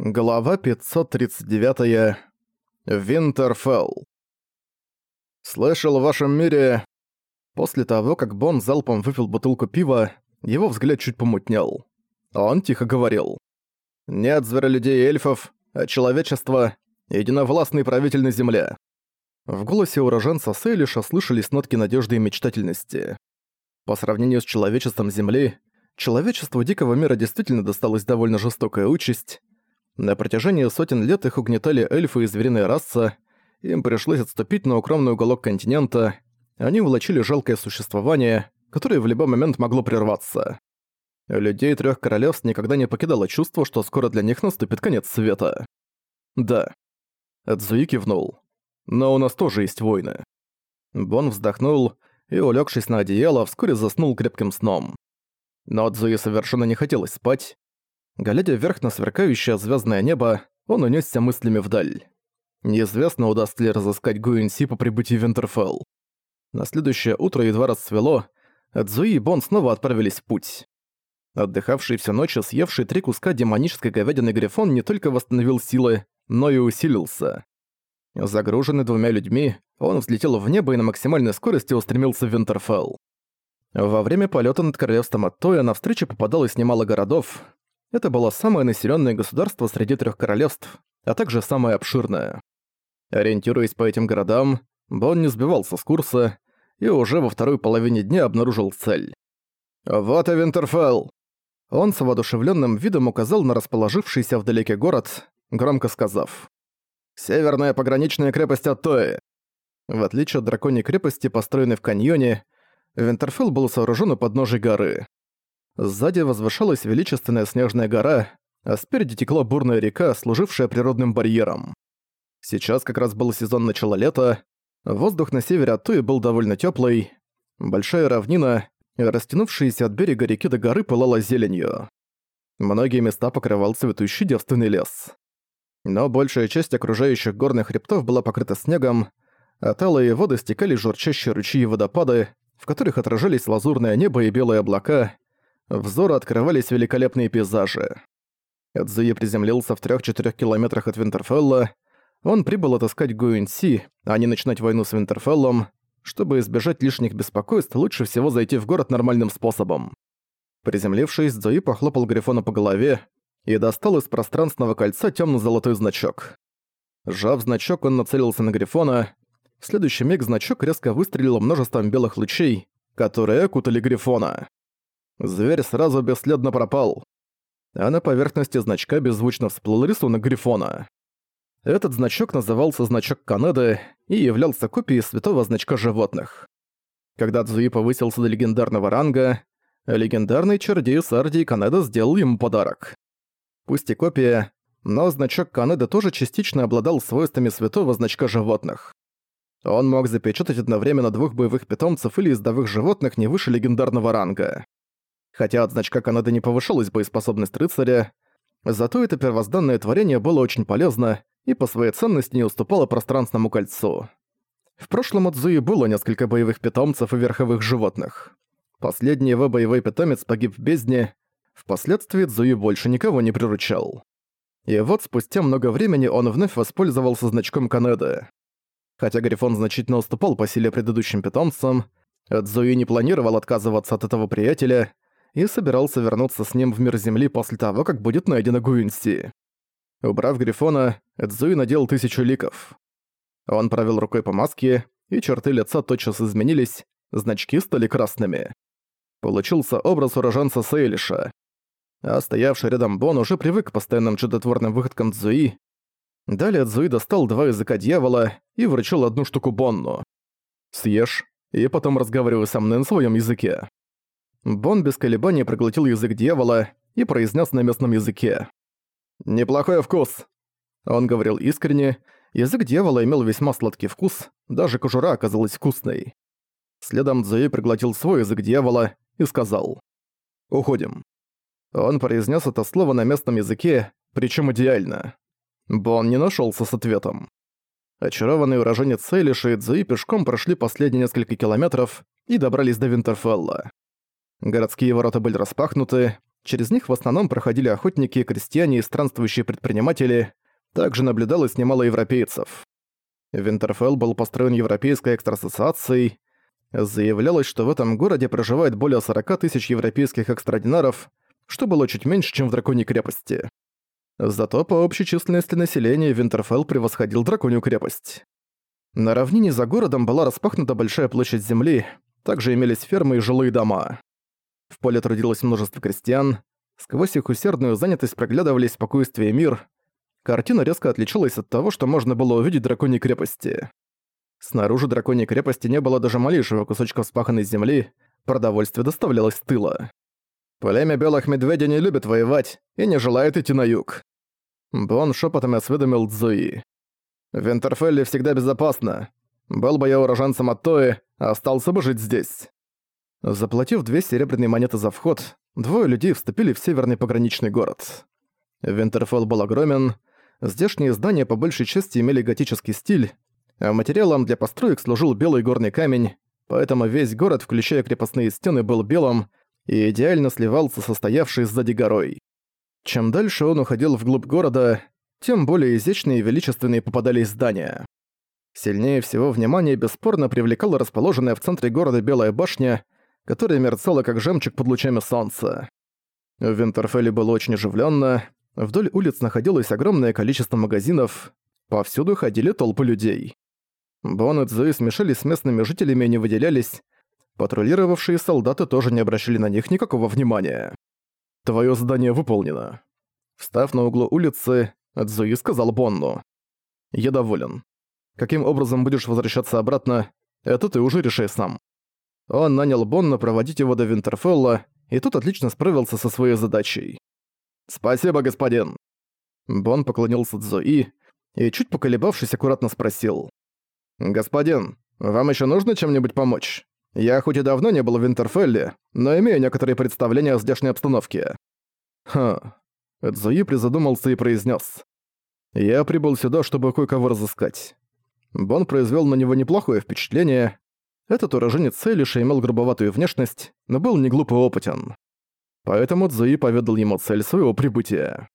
Глава 539. Винтерфелл. «Слышал, в вашем мире...» После того, как Бон залпом выпил бутылку пива, его взгляд чуть помутнел. Он тихо говорил. «Нет зверолюдей и эльфов, а человечество — единовластный правитель на земле». В голосе уроженца Сейлиша слышались нотки надежды и мечтательности. По сравнению с человечеством Земли, человечеству Дикого мира действительно досталась довольно жестокая участь, на протяжении сотен лет их угнетали эльфы и звериная раса, им пришлось отступить на укромный уголок континента, они влачили жалкое существование, которое в любой момент могло прерваться. Людей трех королевств никогда не покидало чувство, что скоро для них наступит конец света. Да. Эдзуи кивнул. Но у нас тоже есть войны. Бон вздохнул и, улегшись на одеяло, вскоре заснул крепким сном. Но Эдзуи совершенно не хотелось спать, Глядя вверх на сверкающее звездное небо, он унесся мыслями вдаль. Неизвестно, удастся ли разыскать Гуинси по прибытии в Винтерфелл. На следующее утро едва расцвело, Цзуи и Бон снова отправились в путь. Отдыхавший всю ночь и съевший три куска демонической говядины Грифон не только восстановил силы, но и усилился. Загруженный двумя людьми, он взлетел в небо и на максимальной скорости устремился в Винтерфелл. Во время полета над королевством Аттоя навстречу попадалось немало городов, это было самое населенное государство среди трех королевств, а также самое обширное. Ориентируясь по этим городам, Бон не сбивался с курса и уже во второй половине дня обнаружил цель. «Вот и Винтерфелл!» Он с воодушевленным видом указал на расположившийся вдалеке город, громко сказав. «Северная пограничная крепость Аттои!» В отличие от драконьей крепости, построенной в каньоне, Винтерфелл был сооружен у подножия горы. Сзади возвышалась величественная снежная гора, а спереди текла бурная река, служившая природным барьером. Сейчас как раз был сезон начала лета, воздух на севере от Туи был довольно теплый, большая равнина, растянувшаяся от берега реки до горы, пылала зеленью. Многие места покрывал цветущий девственный лес. Но большая часть окружающих горных хребтов была покрыта снегом, а талые воды стекали журчащие ручьи и водопады, в которых отражались лазурное небо и белые облака, Взору открывались великолепные пейзажи. Эдзуи приземлился в 3-4 километрах от Винтерфелла. Он прибыл отыскать Гуинси, а не начинать войну с Винтерфеллом. Чтобы избежать лишних беспокойств, лучше всего зайти в город нормальным способом. Приземлившись, Зои похлопал Грифона по голове и достал из пространственного кольца темно-золотой значок. Сжав значок, он нацелился на Грифона. В следующий миг значок резко выстрелил множеством белых лучей, которые окутали Грифона. Зверь сразу бесследно пропал. А на поверхности значка беззвучно всплыл рисунок Грифона. Этот значок назывался значок Канады и являлся копией святого значка животных. Когда Цзуи повысился до легендарного ранга, легендарный чародей Сардий Канеда сделал ему подарок. Пусть и копия, но значок Канеды тоже частично обладал свойствами святого значка животных. Он мог запечатать одновременно двух боевых питомцев или ездовых животных не выше легендарного ранга. Хотя от значка Канады не повышалась боеспособность рыцаря, зато это первозданное творение было очень полезно и по своей ценности не уступало пространственному кольцу. В прошлом от Зуи было несколько боевых питомцев и верховых животных. Последний его боевой питомец погиб в бездне, впоследствии Цзуи больше никого не приручал. И вот спустя много времени он вновь воспользовался значком Канады. Хотя Грифон значительно уступал по силе предыдущим питомцам, Цзуи не планировал отказываться от этого приятеля, и собирался вернуться с ним в мир Земли после того, как будет найдена Гуинси. Убрав Грифона, Эдзуи надел тысячу ликов. Он провел рукой по маске, и черты лица тотчас изменились, значки стали красными. Получился образ уроженца Сейлиша. А стоявший рядом Бон уже привык к постоянным чудотворным выходкам Цзуи. Далее Цзуи достал два языка дьявола и вручил одну штуку Бонну. «Съешь, и потом разговаривай со мной на своем языке». Бон без колебаний проглотил язык дьявола и произнес на местном языке. «Неплохой вкус!» Он говорил искренне, язык дьявола имел весьма сладкий вкус, даже кожура оказалась вкусной. Следом Цзуи проглотил свой язык дьявола и сказал «Уходим». Он произнес это слово на местном языке, причем идеально. Бон не нашелся с ответом. Очарованный уроженец Сейлиша и Цзуи пешком прошли последние несколько километров и добрались до Винтерфелла. Городские ворота были распахнуты, Через них в основном проходили охотники, крестьяне и странствующие предприниматели. Также наблюдалось немало европейцев. Винтерфелл был построен Европейской экстрасоциацией. Заявлялось, что в этом городе проживает более 40 тысяч европейских экстрадинаров, что было чуть меньше, чем в Драконьей крепости. Зато по общей численности населения Винтерфелл превосходил Драконью крепость. На равнине за городом была распахнута большая площадь земли, также имелись фермы и жилые дома. В поле трудилось множество крестьян, сквозь их усердную занятость проглядывались спокойствие и мир. Картина резко отличалась от того, что можно было увидеть в драконьей крепости. Снаружи драконьей крепости не было даже малейшего кусочка вспаханной земли, продовольствие доставлялось с тыла. Племя белых медведей не любит воевать и не желает идти на юг. Бон шепотом осведомил Цзуи. В Винтерфелле всегда безопасно. Был бы я уроженцем Аттои, остался бы жить здесь. Заплатив две серебряные монеты за вход, двое людей вступили в северный пограничный город. Винтерфелл был огромен, здешние здания по большей части имели готический стиль, а материалом для построек служил белый горный камень, поэтому весь город, включая крепостные стены, был белым и идеально сливался со стоявшей сзади горой. Чем дальше он уходил вглубь города, тем более изящные и величественные попадались здания. Сильнее всего внимание бесспорно привлекала расположенная в центре города Белая башня, которая мерцала как жемчуг под лучами солнца. В Винтерфелле было очень оживленно. Вдоль улиц находилось огромное количество магазинов, повсюду ходили толпы людей. Бон и Цзуи смешались с местными жителями и не выделялись, патрулировавшие солдаты тоже не обращали на них никакого внимания. «Твоё задание выполнено». Встав на углу улицы, Цзуи сказал Бонну. «Я доволен. Каким образом будешь возвращаться обратно, это ты уже решай сам». Он нанял Бонна проводить его до Винтерфелла, и тот отлично справился со своей задачей. «Спасибо, господин!» Бон поклонился Цзуи и, чуть поколебавшись, аккуратно спросил. «Господин, вам еще нужно чем-нибудь помочь? Я хоть и давно не был в Винтерфелле, но имею некоторые представления о здешней обстановке». «Хм...» Цзуи призадумался и произнес: «Я прибыл сюда, чтобы кое-кого разыскать». Бон произвел на него неплохое впечатление, этот уроженец Селиша имел грубоватую внешность, но был не глупо опытен. Поэтому Цзуи поведал ему цель своего прибытия.